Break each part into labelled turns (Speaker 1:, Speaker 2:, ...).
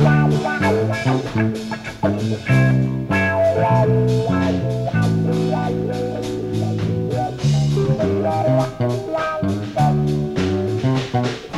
Speaker 1: Wow. Thank you.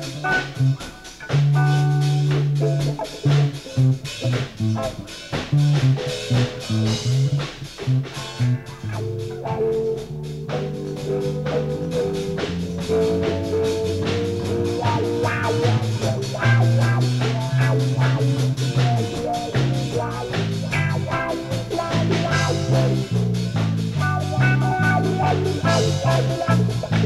Speaker 2: Thank you.